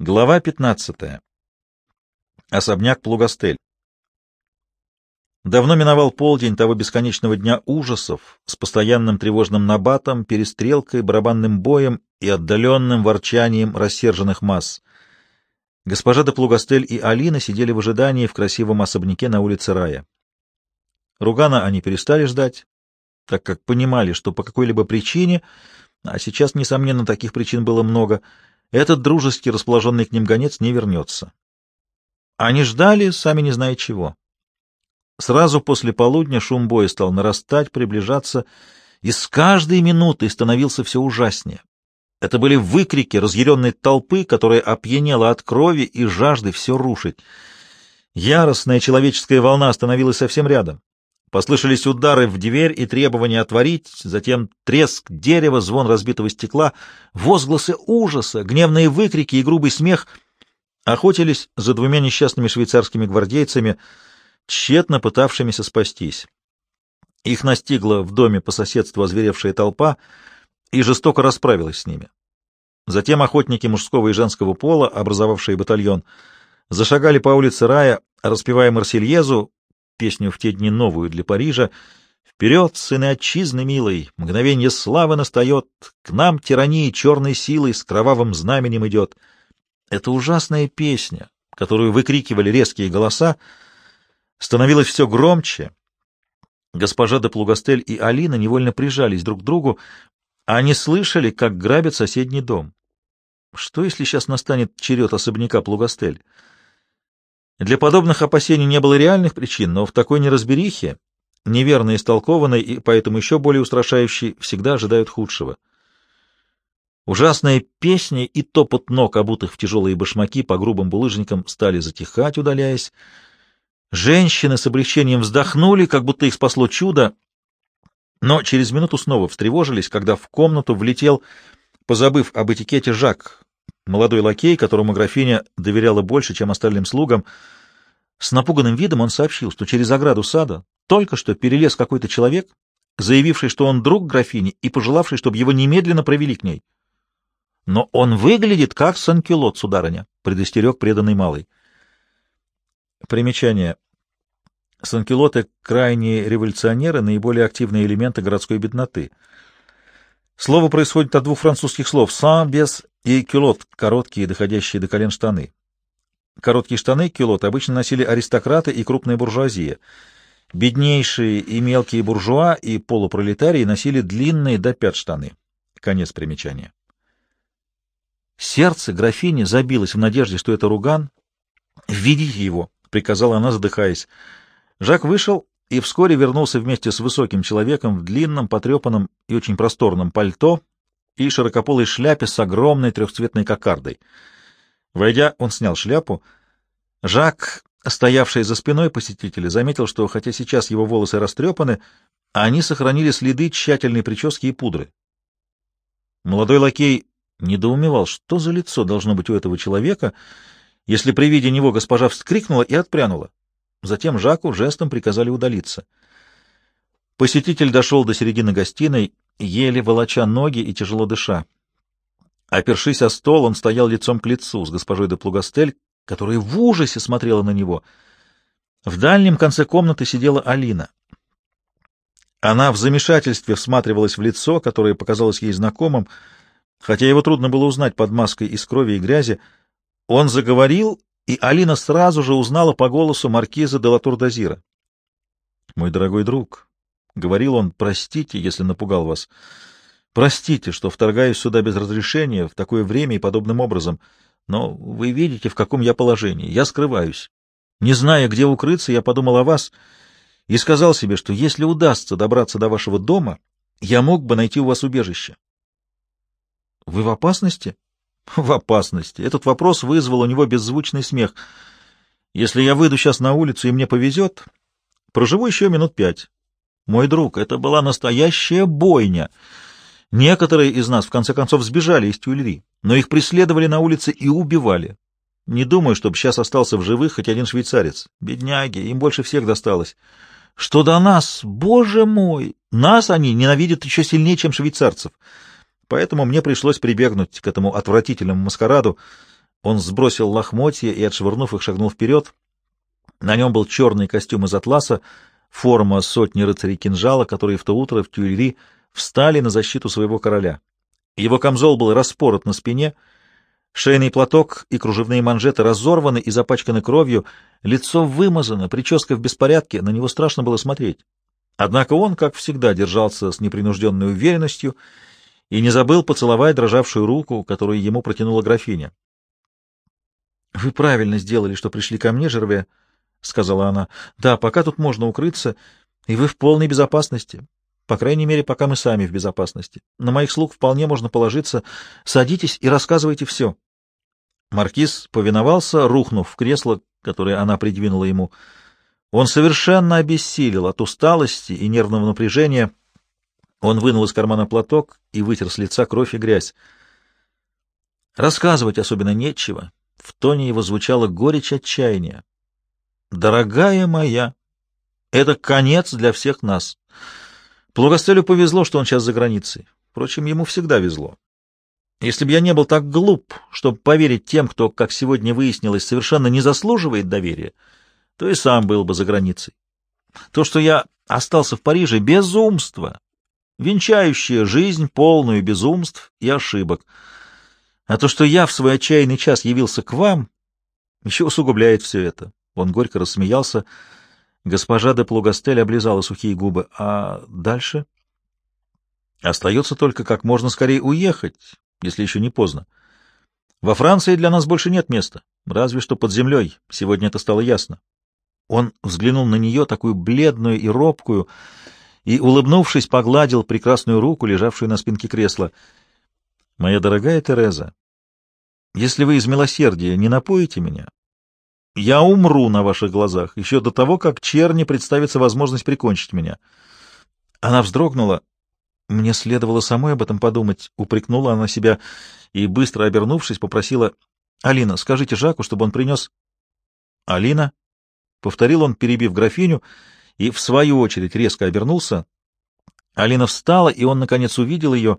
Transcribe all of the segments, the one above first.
Глава 15. Особняк Плугастель. Давно миновал полдень того бесконечного дня ужасов с постоянным тревожным набатом, перестрелкой, барабанным боем и отдаленным ворчанием рассерженных масс. Госпожа де Плугастель и Алина сидели в ожидании в красивом особняке на улице Рая. Ругана они перестали ждать, так как понимали, что по какой-либо причине, а сейчас, несомненно, таких причин было много, — этот дружески расположенный к ним гонец не вернется. Они ждали, сами не зная чего. Сразу после полудня шум боя стал нарастать, приближаться, и с каждой минутой становился все ужаснее. Это были выкрики разъяренной толпы, которая опьянела от крови и жажды все рушить. Яростная человеческая волна остановилась совсем рядом. Послышались удары в дверь и требования отворить, затем треск дерева, звон разбитого стекла, возгласы ужаса, гневные выкрики и грубый смех охотились за двумя несчастными швейцарскими гвардейцами, тщетно пытавшимися спастись. Их настигла в доме по соседству озверевшая толпа и жестоко расправилась с ними. Затем охотники мужского и женского пола, образовавшие батальон, зашагали по улице Рая, распевая Марсельезу, песню в те дни новую для Парижа. «Вперед, сыны отчизны милой, мгновенье славы настает, к нам тирании черной силой с кровавым знаменем идет». Эта ужасная песня, которую выкрикивали резкие голоса, становилась все громче. Госпожа де Плугастель и Алина невольно прижались друг к другу, а они слышали, как грабят соседний дом. Что, если сейчас настанет черед особняка Плугастель? Для подобных опасений не было реальных причин, но в такой неразберихе, неверно истолкованной и поэтому еще более устрашающей, всегда ожидают худшего. Ужасные песни и топот ног, обутых в тяжелые башмаки по грубым булыжникам, стали затихать, удаляясь. Женщины с облегчением вздохнули, как будто их спасло чудо, но через минуту снова встревожились, когда в комнату влетел, позабыв об этикете, Жак, Молодой лакей, которому графиня доверяла больше, чем остальным слугам, с напуганным видом он сообщил, что через ограду сада только что перелез какой-то человек, заявивший, что он друг графини и пожелавший, чтобы его немедленно провели к ней. «Но он выглядит как санкелот, сударыня», — предостерег преданный малый. Примечание. Санкелоты — крайние революционеры, наиболее активные элементы городской бедноты — Слово происходит от двух французских слов «сан» без и «кюлот» — короткие, доходящие до колен штаны. Короткие штаны, кюлот, обычно носили аристократы и крупная буржуазия. Беднейшие и мелкие буржуа и полупролетарии носили длинные до пят штаны. Конец примечания. Сердце графини забилось в надежде, что это Руган. «Введите его!» — приказала она, задыхаясь. Жак вышел и вскоре вернулся вместе с высоким человеком в длинном, потрепанном и очень просторном пальто и широкополой шляпе с огромной трехцветной кокардой. Войдя, он снял шляпу. Жак, стоявший за спиной посетителя, заметил, что, хотя сейчас его волосы растрепаны, они сохранили следы тщательной прически и пудры. Молодой лакей недоумевал, что за лицо должно быть у этого человека, если при виде него госпожа вскрикнула и отпрянула. Затем Жаку жестом приказали удалиться. Посетитель дошел до середины гостиной, еле волоча ноги и тяжело дыша. Опершись о стол, он стоял лицом к лицу с госпожой де Плугастель, которая в ужасе смотрела на него. В дальнем конце комнаты сидела Алина. Она в замешательстве всматривалась в лицо, которое показалось ей знакомым, хотя его трудно было узнать под маской из крови и грязи. Он заговорил, и Алина сразу же узнала по голосу маркиза де Латур-Дазира. «Мой дорогой друг», — говорил он, — «простите, если напугал вас. Простите, что вторгаюсь сюда без разрешения, в такое время и подобным образом, но вы видите, в каком я положении. Я скрываюсь. Не зная, где укрыться, я подумал о вас и сказал себе, что если удастся добраться до вашего дома, я мог бы найти у вас убежище». «Вы в опасности?» В опасности. Этот вопрос вызвал у него беззвучный смех. Если я выйду сейчас на улицу и мне повезет, проживу еще минут пять. Мой друг, это была настоящая бойня. Некоторые из нас, в конце концов, сбежали из Тюильри, но их преследовали на улице и убивали. Не думаю, чтобы сейчас остался в живых хоть один швейцарец. Бедняги, им больше всех досталось. Что до нас, боже мой, нас они ненавидят еще сильнее, чем швейцарцев. Поэтому мне пришлось прибегнуть к этому отвратительному маскараду. Он сбросил лохмотья и, отшвырнув их, шагнул вперед. На нем был черный костюм из атласа, форма сотни рыцарей кинжала, которые в то утро в Тюильри встали на защиту своего короля. Его камзол был распорот на спине, шейный платок и кружевные манжеты разорваны и запачканы кровью, лицо вымазано, прическа в беспорядке, на него страшно было смотреть. Однако он, как всегда, держался с непринужденной уверенностью и не забыл поцеловать дрожавшую руку, которую ему протянула графиня. — Вы правильно сделали, что пришли ко мне, Жерве, — сказала она. — Да, пока тут можно укрыться, и вы в полной безопасности. По крайней мере, пока мы сами в безопасности. На моих слуг вполне можно положиться. Садитесь и рассказывайте все. Маркиз повиновался, рухнув в кресло, которое она придвинула ему. Он совершенно обессилел от усталости и нервного напряжения. Он вынул из кармана платок и вытер с лица кровь и грязь. Рассказывать особенно нечего. В тоне его звучала горечь отчаяния. «Дорогая моя, это конец для всех нас. Плугостелю повезло, что он сейчас за границей. Впрочем, ему всегда везло. Если бы я не был так глуп, чтобы поверить тем, кто, как сегодня выяснилось, совершенно не заслуживает доверия, то и сам был бы за границей. То, что я остался в Париже, — безумство, венчающее жизнь, полную безумств и ошибок. А то, что я в свой отчаянный час явился к вам, еще усугубляет все это. Он горько рассмеялся, — Госпожа де Плугастель облизала сухие губы. А дальше? Остается только как можно скорее уехать, если еще не поздно. Во Франции для нас больше нет места, разве что под землей. Сегодня это стало ясно. Он взглянул на нее, такую бледную и робкую, и, улыбнувшись, погладил прекрасную руку, лежавшую на спинке кресла. «Моя дорогая Тереза, если вы из милосердия не напоите меня, я умру на ваших глазах, еще до того, как черни представится возможность прикончить меня. Она вздрогнула. Мне следовало самой об этом подумать. Упрекнула она себя и, быстро обернувшись, попросила, «Алина, скажите Жаку, чтобы он принес...» «Алина?» — повторил он, перебив графиню, и, в свою очередь, резко обернулся. Алина встала, и он, наконец, увидел ее,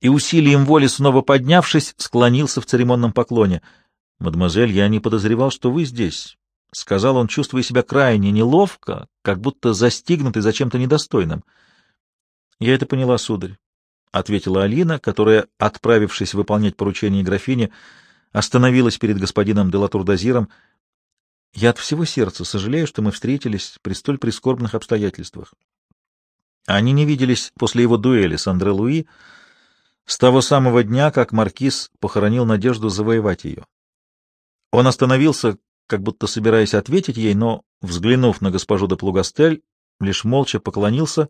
и, усилием воли снова поднявшись, склонился в церемонном поклоне — «Мадемуазель, я не подозревал, что вы здесь», — сказал он, чувствуя себя крайне неловко, как будто застигнутый за чем-то недостойным. «Я это поняла, сударь», — ответила Алина, которая, отправившись выполнять поручение графини, остановилась перед господином Делатур-Дазиром. «Я от всего сердца сожалею, что мы встретились при столь прискорбных обстоятельствах». Они не виделись после его дуэли с Андре Луи с того самого дня, как маркиз похоронил надежду завоевать ее. Он остановился, как будто собираясь ответить ей, но, взглянув на госпожу де Плугастель, лишь молча поклонился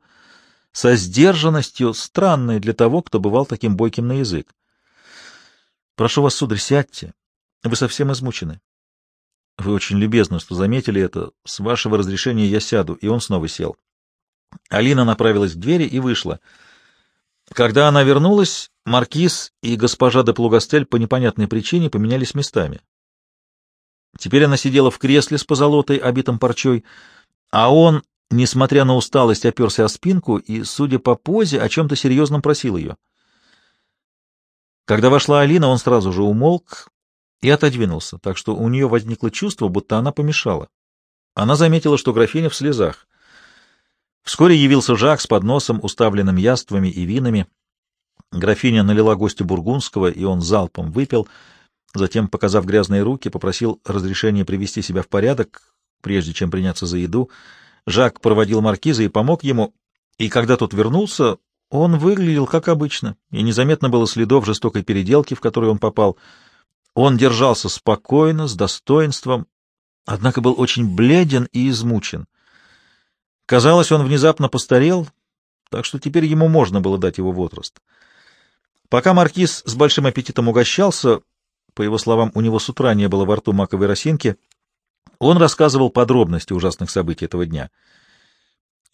со сдержанностью, странной для того, кто бывал таким бойким на язык. — Прошу вас, сударь, сядьте. Вы совсем измучены. — Вы очень любезны, что заметили это. С вашего разрешения я сяду. И он снова сел. Алина направилась к двери и вышла. Когда она вернулась, маркиз и госпожа де Плугастель по непонятной причине поменялись местами. Теперь она сидела в кресле с позолотой, обитым парчой, а он, несмотря на усталость, оперся о спинку и, судя по позе, о чем-то серьезном просил ее. Когда вошла Алина, он сразу же умолк и отодвинулся, так что у нее возникло чувство, будто она помешала. Она заметила, что графиня в слезах. Вскоре явился Жак с подносом, уставленным яствами и винами. Графиня налила гостю бургундского, и он залпом выпил — Затем, показав грязные руки, попросил разрешения привести себя в порядок, прежде чем приняться за еду. Жак проводил маркиза и помог ему, и когда тот вернулся, он выглядел как обычно, и незаметно было следов жестокой переделки, в которую он попал. Он держался спокойно, с достоинством, однако был очень бледен и измучен. Казалось, он внезапно постарел, так что теперь ему можно было дать его возраст. Пока маркиз с большим аппетитом угощался, по его словам, у него с утра не было во рту маковой росинки. Он рассказывал подробности ужасных событий этого дня.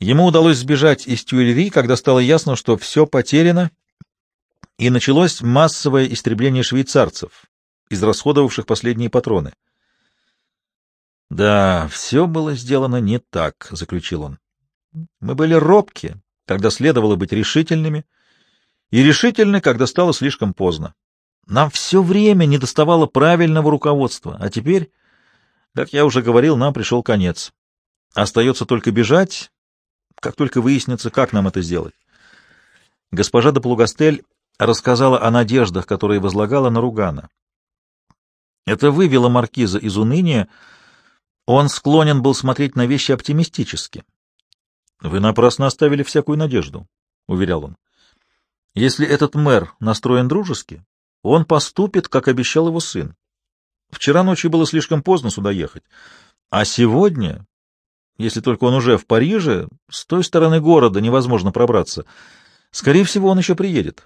Ему удалось сбежать из Тюильри, когда стало ясно, что все потеряно, и началось массовое истребление швейцарцев, израсходовавших последние патроны. «Да, все было сделано не так», — заключил он. «Мы были робки, когда следовало быть решительными, и решительны, когда стало слишком поздно. Нам все время недоставало правильного руководства, а теперь, как я уже говорил, нам пришел конец. Остается только бежать, как только выяснится, как нам это сделать. Госпожа де Плугастель рассказала о надеждах, которые возлагала на Ругана. Это вывело маркиза из уныния, он склонен был смотреть на вещи оптимистически. — Вы напрасно оставили всякую надежду, — уверял он. — Если этот мэр настроен дружески, он поступит, как обещал его сын. Вчера ночью было слишком поздно сюда ехать, а сегодня, если только он уже в Париже, с той стороны города невозможно пробраться. Скорее всего, он еще приедет.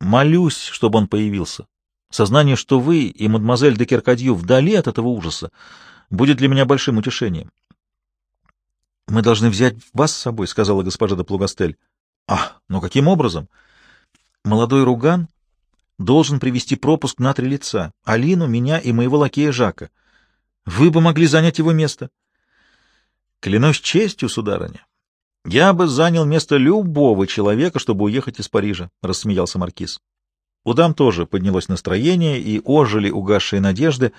Молюсь, чтобы он появился. Сознание, что вы и мадемуазель де Керкадью вдали от этого ужаса, будет для меня большим утешением. — Мы должны взять вас с собой, — сказала госпожа де Плугастель. — А, ну каким образом? Молодой Руган должен привести пропуск на три лица — Алину, меня и моего лакея Жака. Вы бы могли занять его место. — Клянусь честью, сударыня, я бы занял место любого человека, чтобы уехать из Парижа, — рассмеялся маркиз. У дам тоже поднялось настроение и ожили угасшие надежды,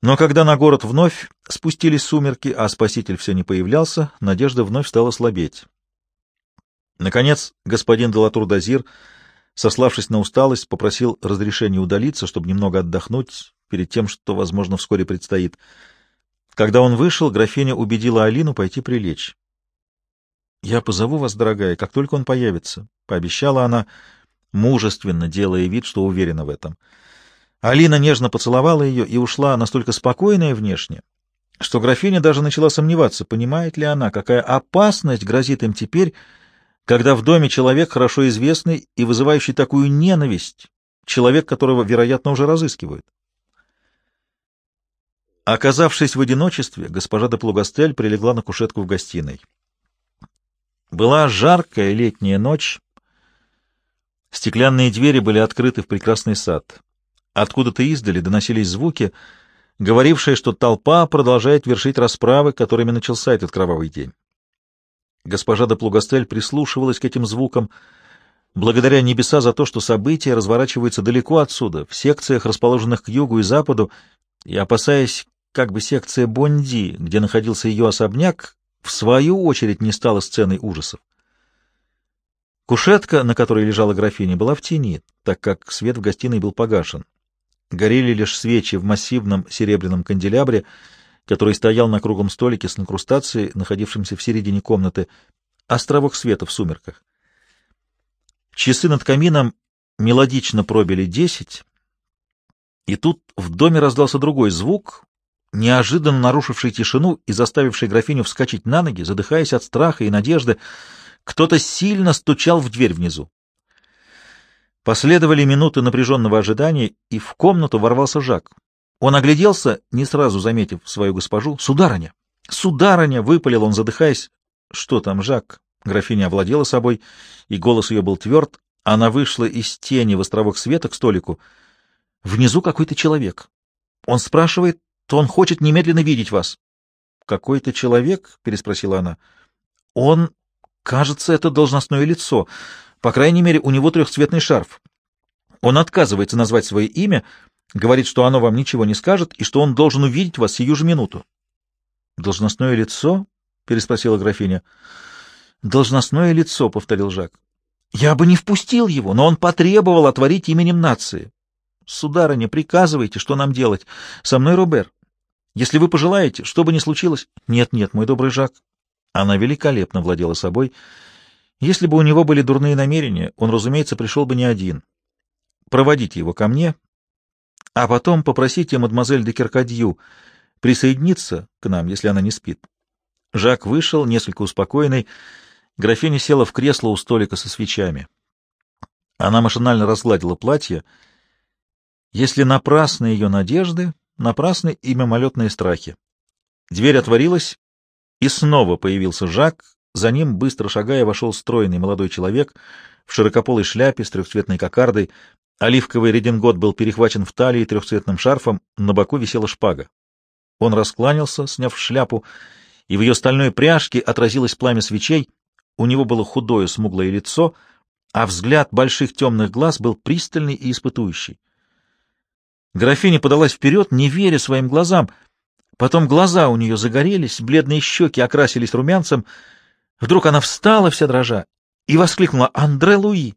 но когда на город вновь спустились сумерки, а спаситель все не появлялся, надежда вновь стала слабеть. Наконец господин Делатур-Дазир, сославшись на усталость, попросил разрешения удалиться, чтобы немного отдохнуть перед тем, что, возможно, вскоре предстоит. Когда он вышел, графиня убедила Алину пойти прилечь. — Я позову вас, дорогая, как только он появится, — пообещала она, — мужественно делая вид, что уверена в этом. Алина нежно поцеловала ее и ушла настолько спокойная внешне, что графиня даже начала сомневаться, понимает ли она, какая опасность грозит им теперь, когда в доме человек хорошо известный и вызывающий такую ненависть, человек, которого, вероятно, уже разыскивают. Оказавшись в одиночестве, госпожа де Плугастель прилегла на кушетку в гостиной. Была жаркая летняя ночь, Стеклянные двери были открыты в прекрасный сад. Откуда-то издали доносились звуки, говорившие, что толпа продолжает вершить расправы, которыми начался этот кровавый день. Госпожа де Плугастель прислушивалась к этим звукам, благодаря небеса за то, что события разворачиваются далеко отсюда, в секциях, расположенных к югу и западу, и опасаясь, как бы секция Бонди, где находился ее особняк, в свою очередь не стала сценой ужасов. Кушетка, на которой лежала графиня, была в тени, так как свет в гостиной был погашен. Горели лишь свечи в массивном серебряном канделябре, который стоял на круглом столике с инкрустацией, находившимся в середине комнаты, островок света в сумерках. Часы над камином мелодично пробили десять, и тут в доме раздался другой звук, неожиданно нарушивший тишину и заставивший графиню вскочить на ноги, задыхаясь от страха и надежды, кто-то сильно стучал в дверь внизу. Последовали минуты напряженного ожидания, и в комнату ворвался Жак. Он огляделся, не сразу заметив свою госпожу. «Сударыня! Сударыня!» — выпалил он, задыхаясь. «Что там, Жак?» Графиня овладела собой, и голос ее был тверд. Она вышла из тени в островок света к столику. «Внизу какой-то человек. Он спрашивает, то он хочет немедленно видеть вас». «Какой-то человек?» — переспросила она. «Он Кажется, это должностное лицо. По крайней мере, у него трехцветный шарф. Он отказывается назвать свое имя, говорит, что оно вам ничего не скажет и что он должен увидеть вас сию же минуту. — Должностное лицо? — переспросила графиня. — Должностное лицо, — повторил Жак. — Я бы не впустил его, но он потребовал отворить именем нации. — Сударыня, приказывайте, что нам делать. Со мной Робер. Если вы пожелаете, что бы ни случилось... Нет, нет, мой добрый Жак, она великолепно владела собой. Если бы у него были дурные намерения, он, разумеется, пришел бы не один. Проводите его ко мне, а потом попросите мадемуазель де Керкадью присоединиться к нам, если она не спит. Жак вышел, несколько успокоенный. Графиня села в кресло у столика со свечами. Она машинально разгладила платье. Если напрасны ее надежды, напрасны и мимолетные страхи. Дверь отворилась, и снова появился Жак, за ним, быстро шагая, вошел стройный молодой человек в широкополой шляпе с трехцветной кокардой. Оливковый редингот был перехвачен в талии трехцветным шарфом, на боку висела шпага. Он раскланялся, сняв шляпу, и в ее стальной пряжке отразилось пламя свечей. У него было худое смуглое лицо, а взгляд больших темных глаз был пристальный и испытующий. Графиня подалась вперед, не веря своим глазам. Потом глаза у нее загорелись, бледные щеки окрасились румянцем. Вдруг она встала вся дрожа и воскликнула «Андре Луи!»